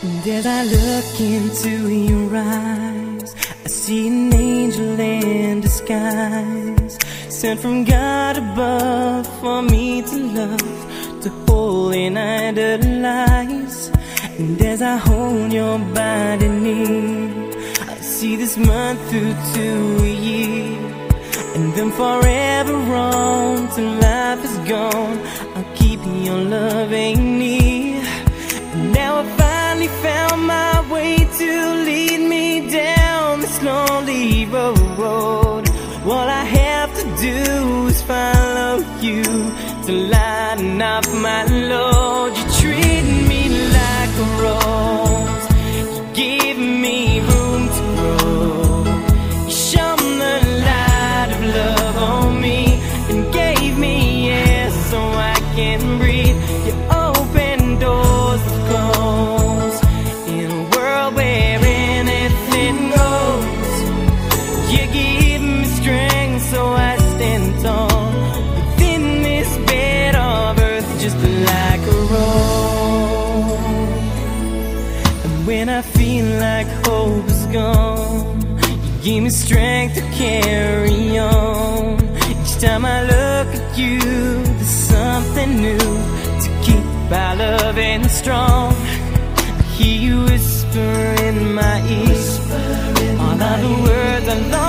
And as I look into your eyes, I see an angel in disguise, sent from God above for me to love, to hold and idolize. And as I hold your body near, I see this month through to a year, and then forever. found my way to lead me down this lonely road. All I have to do is follow you to lighten up my load. You treat me like a road. like hope is gone. You give me strength to carry on. Each time I look at you There's something new To keep my love and strong. I hear you whisper in my ear. All of the words I long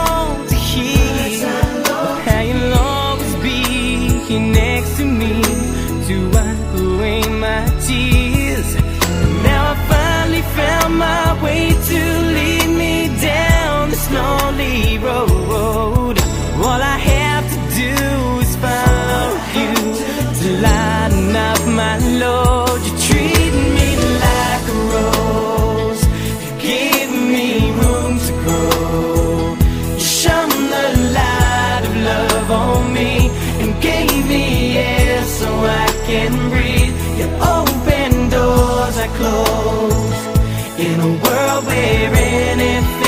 You open doors I close in a world we're in.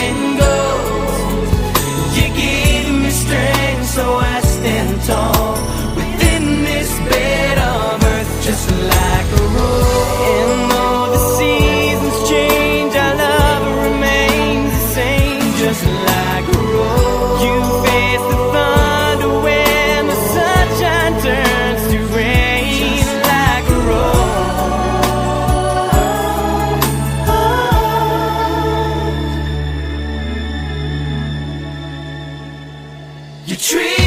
You treat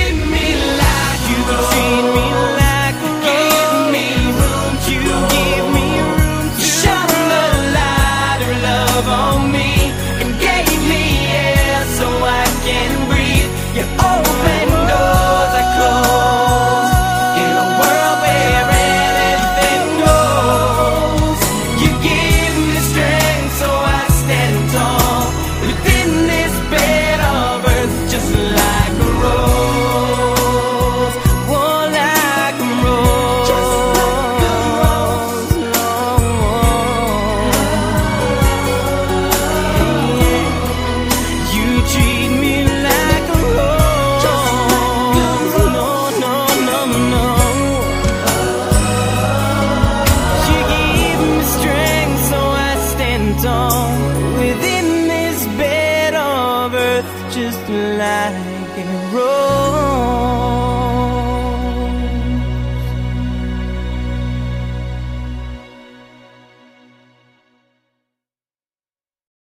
just like it rolls.